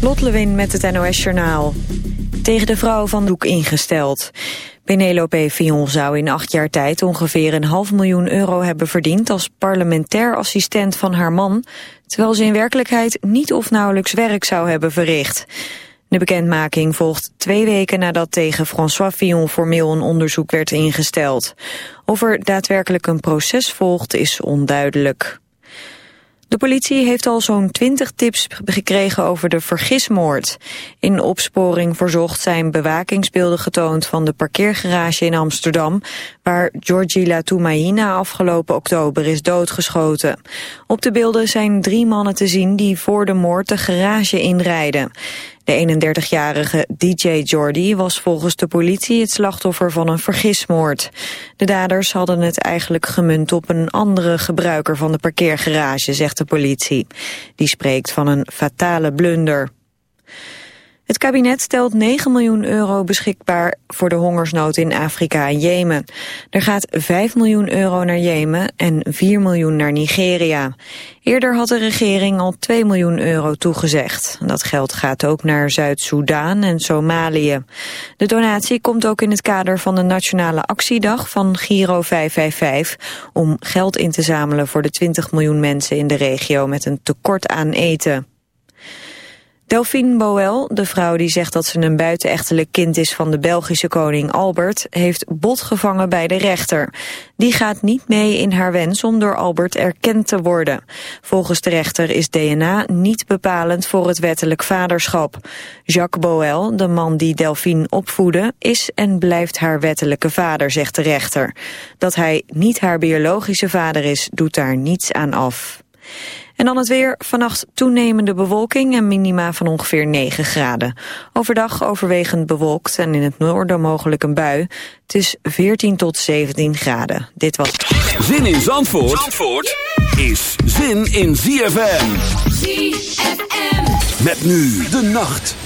Lot Lewin met het NOS Journaal. Tegen de vrouw van Doek ingesteld. Penelope Fillon zou in acht jaar tijd ongeveer een half miljoen euro hebben verdiend als parlementair assistent van haar man, terwijl ze in werkelijkheid niet of nauwelijks werk zou hebben verricht. De bekendmaking volgt twee weken nadat tegen François Fillon formeel een onderzoek werd ingesteld. Of er daadwerkelijk een proces volgt is onduidelijk. De politie heeft al zo'n 20 tips gekregen over de vergismoord. In opsporing verzocht zijn bewakingsbeelden getoond van de parkeergarage in Amsterdam, waar Georgie Latoumaïna afgelopen oktober is doodgeschoten. Op de beelden zijn drie mannen te zien die voor de moord de garage inrijden. De 31-jarige DJ Jordi was volgens de politie het slachtoffer van een vergismoord. De daders hadden het eigenlijk gemunt op een andere gebruiker van de parkeergarage, zegt de politie. Die spreekt van een fatale blunder. Het kabinet stelt 9 miljoen euro beschikbaar voor de hongersnood in Afrika en Jemen. Er gaat 5 miljoen euro naar Jemen en 4 miljoen naar Nigeria. Eerder had de regering al 2 miljoen euro toegezegd. Dat geld gaat ook naar Zuid-Soedan en Somalië. De donatie komt ook in het kader van de Nationale Actiedag van Giro 555... om geld in te zamelen voor de 20 miljoen mensen in de regio met een tekort aan eten. Delphine Boel, de vrouw die zegt dat ze een buitenechtelijk kind is van de Belgische koning Albert, heeft bot gevangen bij de rechter. Die gaat niet mee in haar wens om door Albert erkend te worden. Volgens de rechter is DNA niet bepalend voor het wettelijk vaderschap. Jacques Boel, de man die Delphine opvoedde, is en blijft haar wettelijke vader, zegt de rechter. Dat hij niet haar biologische vader is, doet daar niets aan af. En dan het weer. Vannacht toenemende bewolking en minima van ongeveer 9 graden. Overdag overwegend bewolkt en in het noorden mogelijk een bui. Het is 14 tot 17 graden. Dit was... Zin in Zandvoort, Zandvoort is zin in ZFM. ZFM. Met nu de nacht.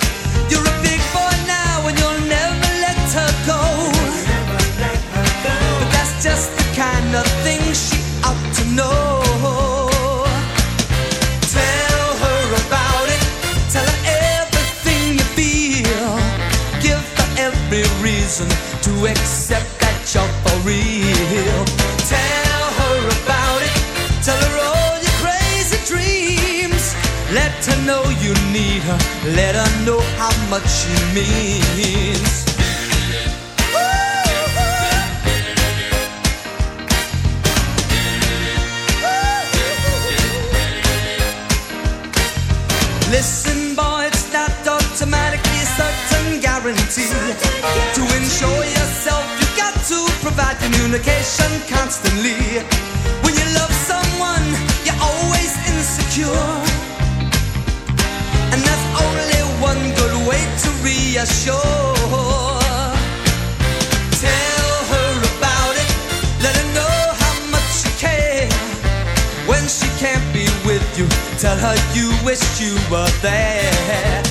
Reason to accept that you're for real. Tell her about it. Tell her all your crazy dreams. Let her know you need her. Let her know how much she means. Listen, boy, it's not automatically a certain guarantee. To provide communication constantly. When you love someone, you're always insecure. And there's only one good way to reassure. Tell her about it, let her know how much you care. When she can't be with you, tell her you wish you were there.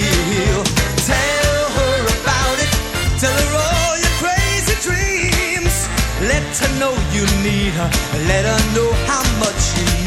Let her know how much you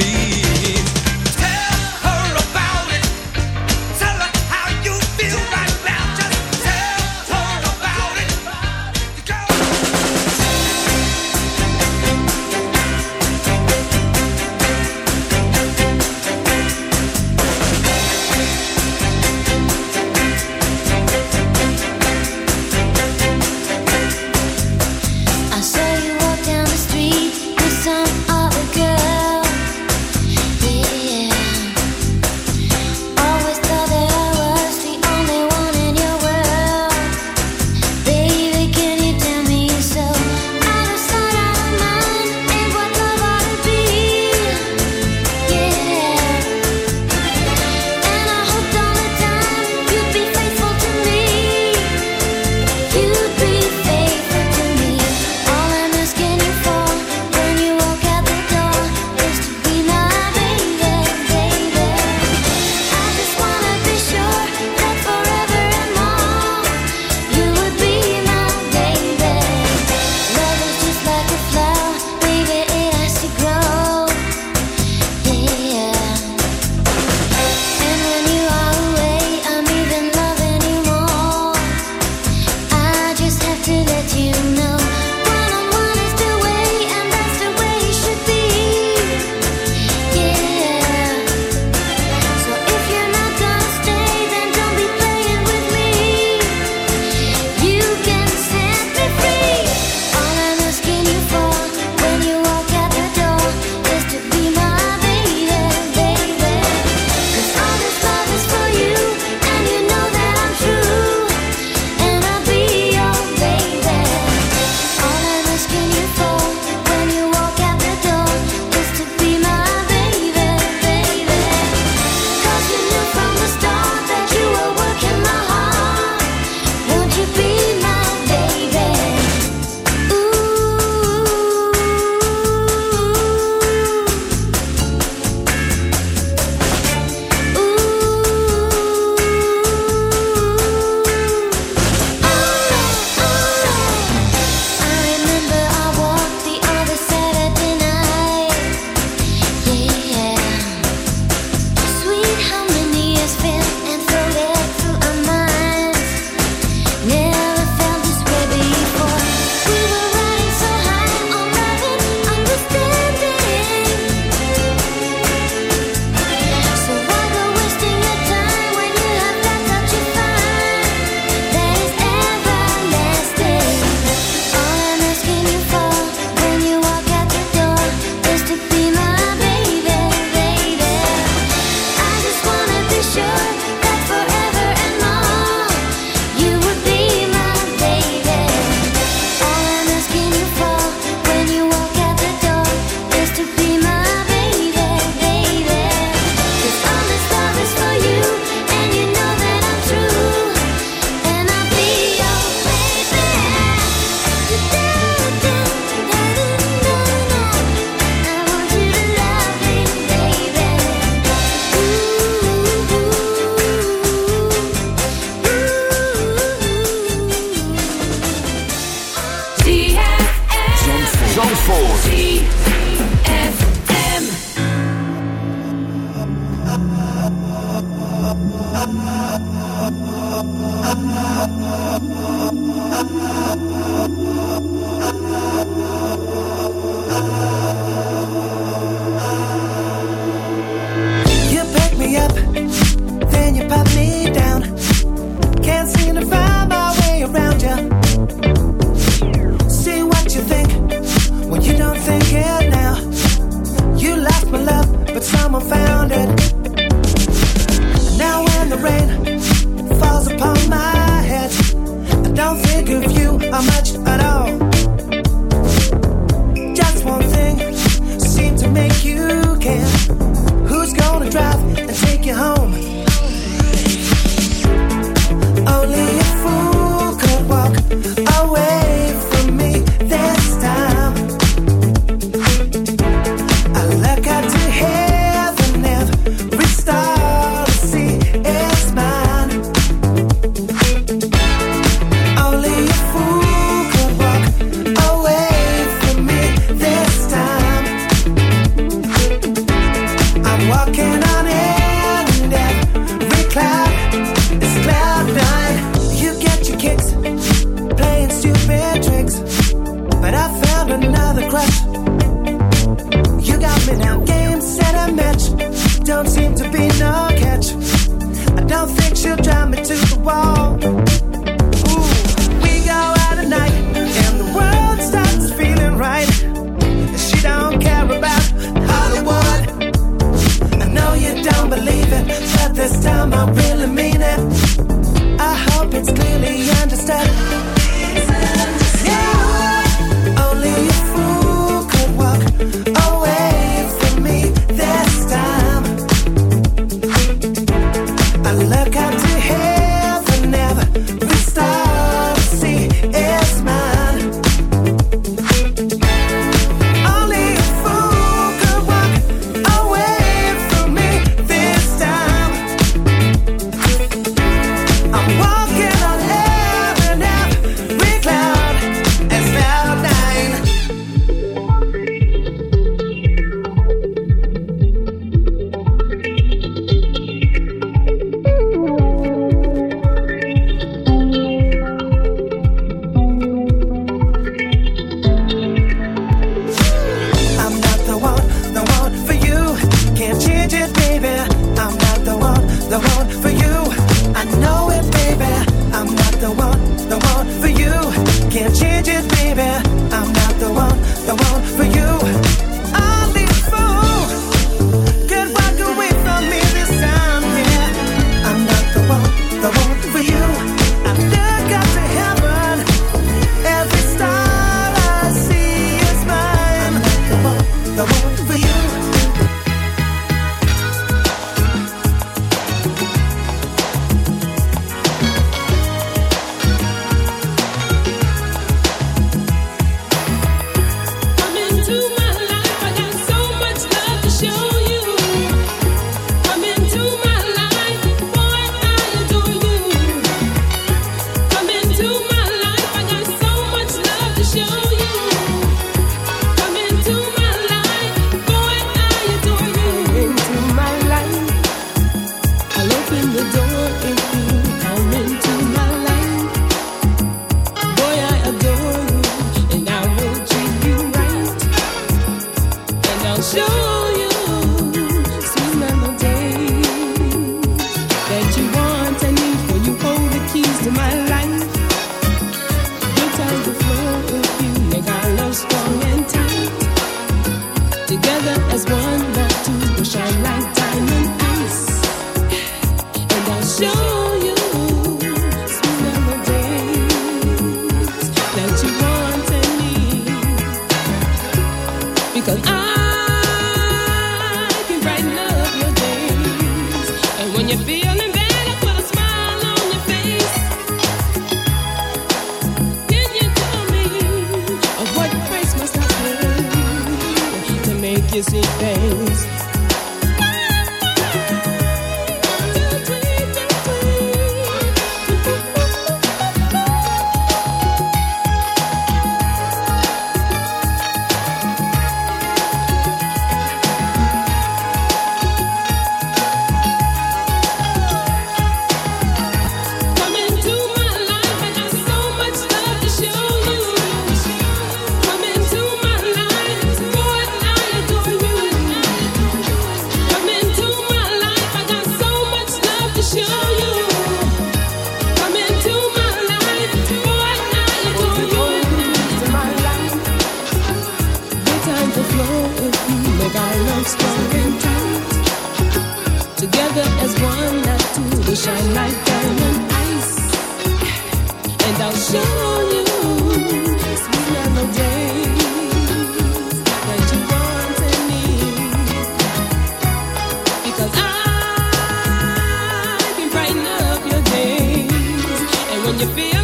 when you're feeling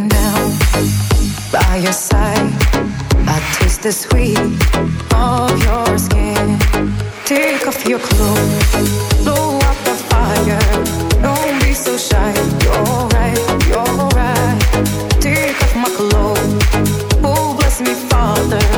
I'm by your side. I taste the sweet of your skin. Take off your clothes, blow out the fire. Don't be so shy. You're right, you're right. Take off my clothes. Oh, bless me, Father.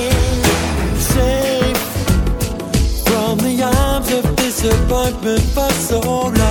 I've been for so long.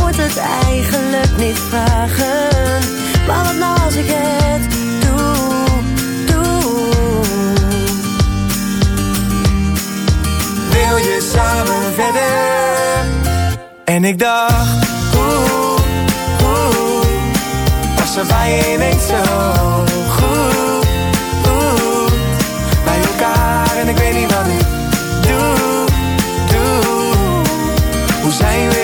moet het eigenlijk niet vragen. Maar wat nou als ik het doe, doe. Wil je samen verder? En ik dacht, oeh, oeh. Was er bij je ineens zo goed, oeh. Bij elkaar en ik weet niet wat ik doe, doe. Hoe zijn we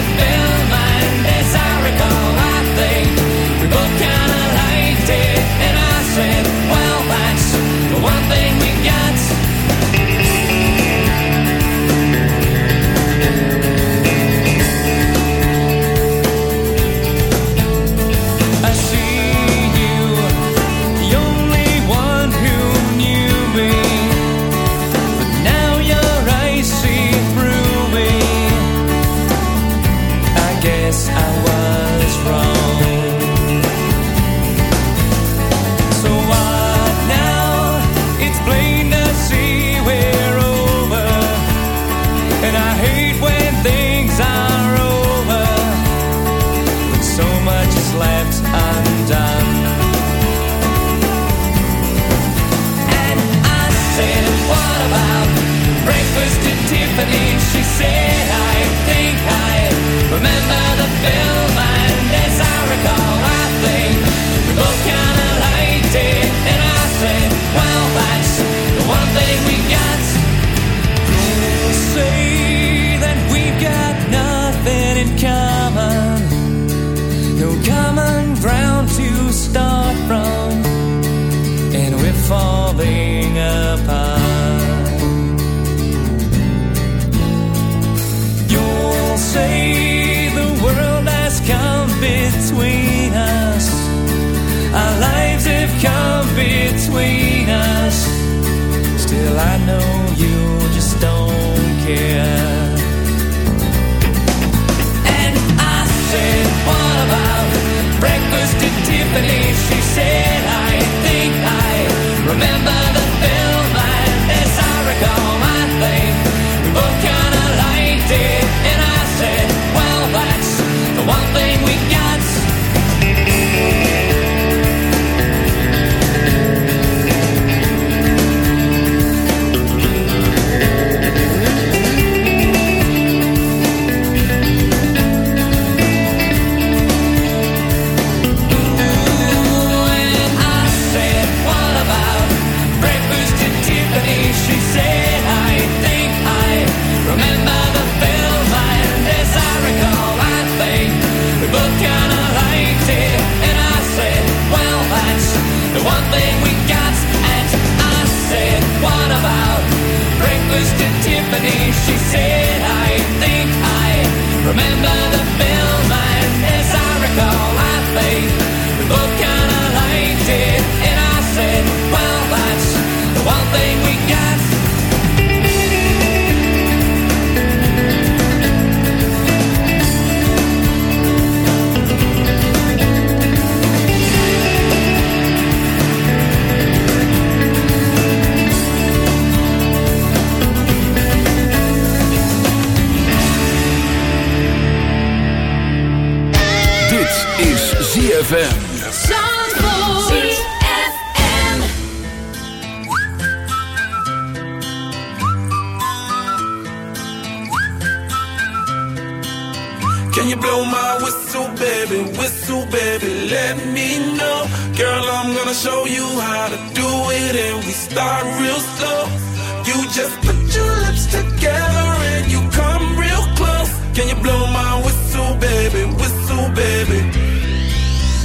baby? Whistle, baby.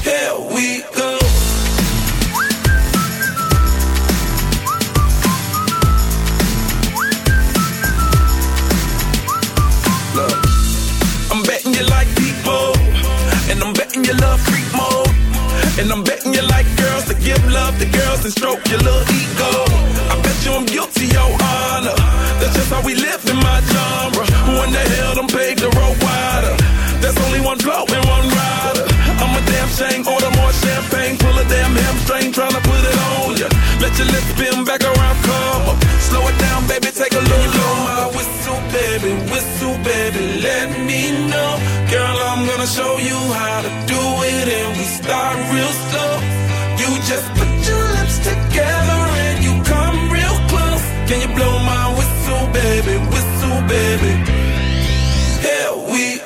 Here we go. Look, I'm betting you like people, and I'm betting you love freak mode, and I'm betting you like girls to give love to girls and stroke your little ego. I bet you I'm guilty, your honor. That's just how we live in my genre. Who in the hell done paved the road wider? Blow and one. I'm a damn shame, order more champagne, pull a damn hamstring, tryna put it on ya. Let your lips spin back around, come up. Slow it down, baby, take a. Blow my whistle, baby, whistle, baby, let me know. Girl, I'm gonna show you how to do it, and we start real slow. You just put your lips together and you come real close. Can you blow my whistle, baby, whistle, baby? Here we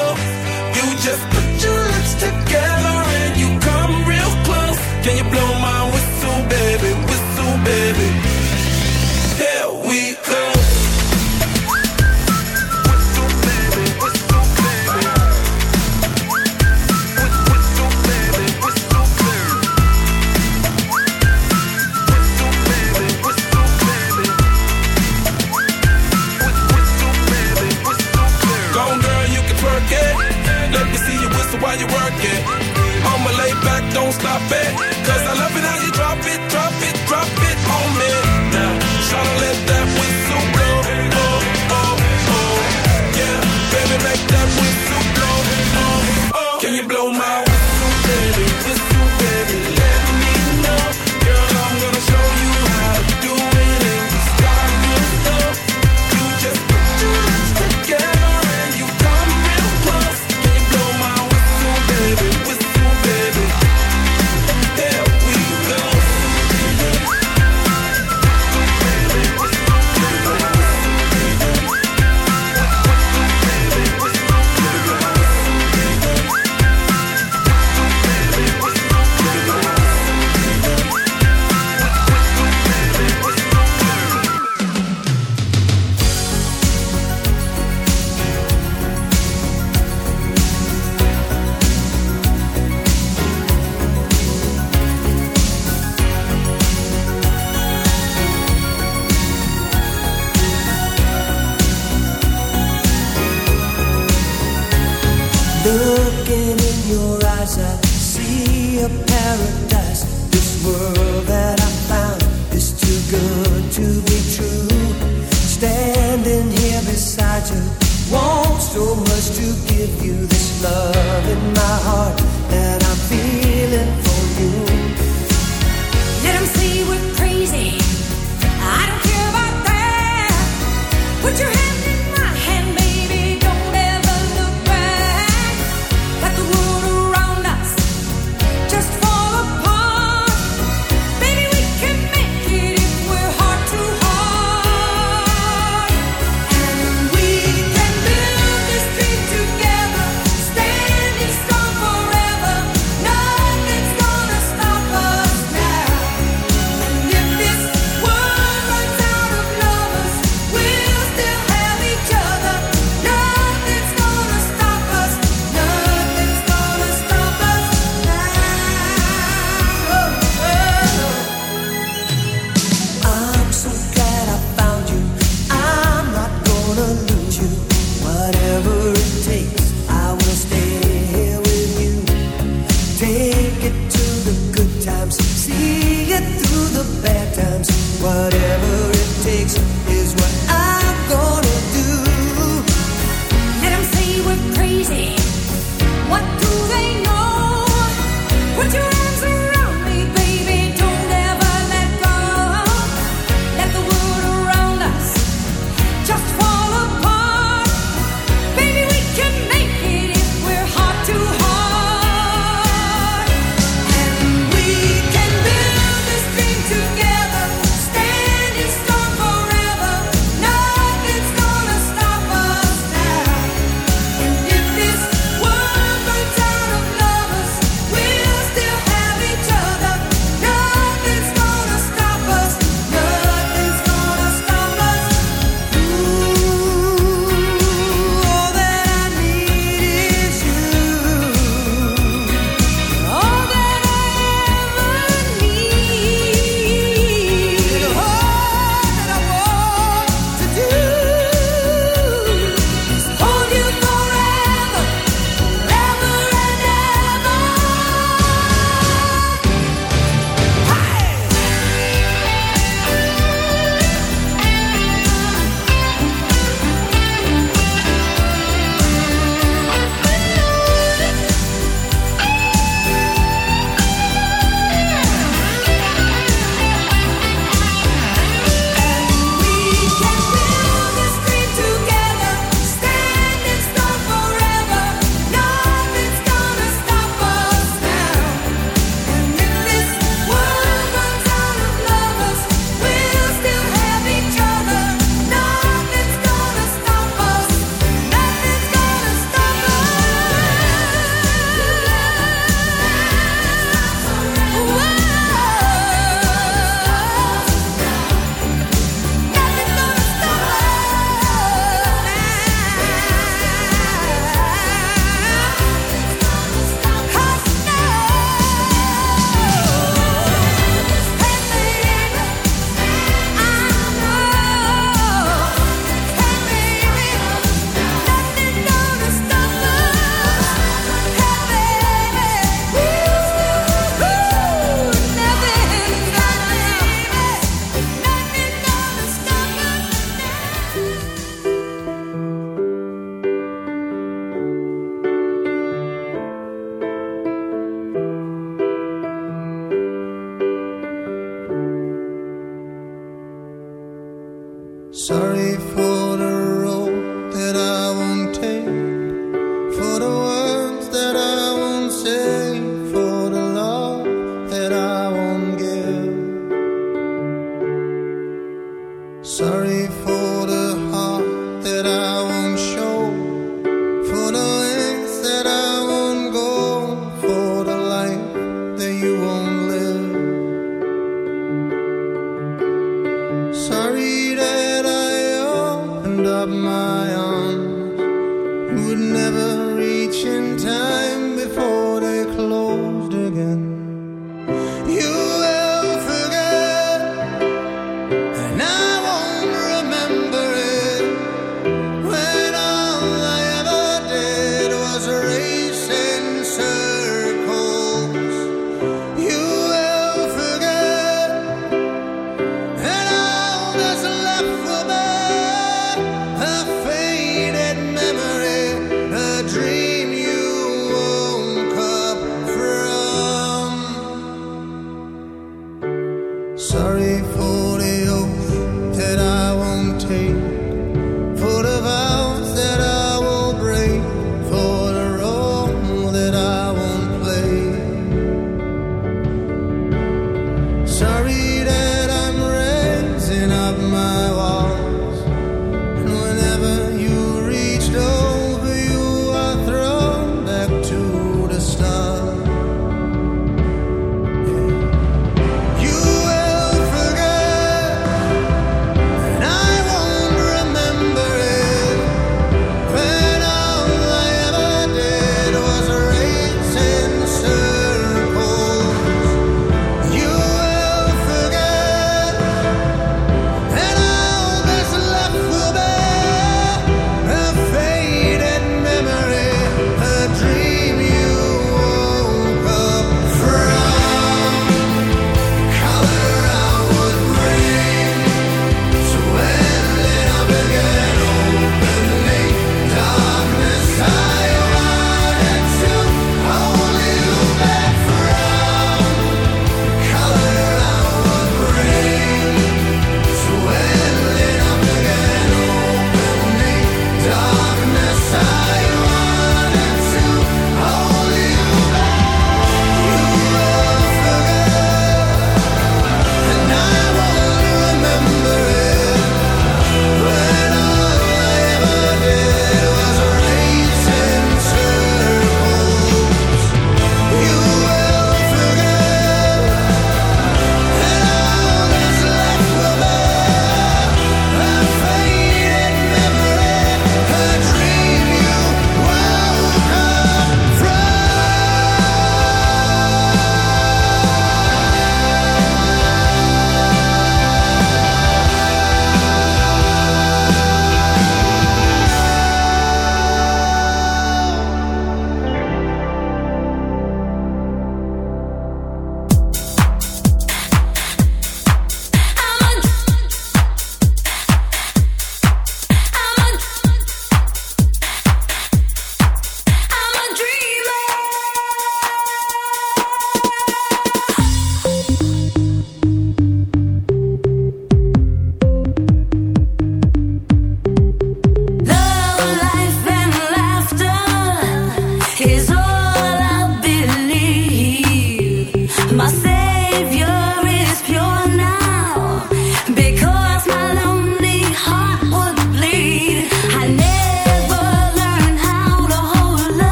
So much to give you this love in my heart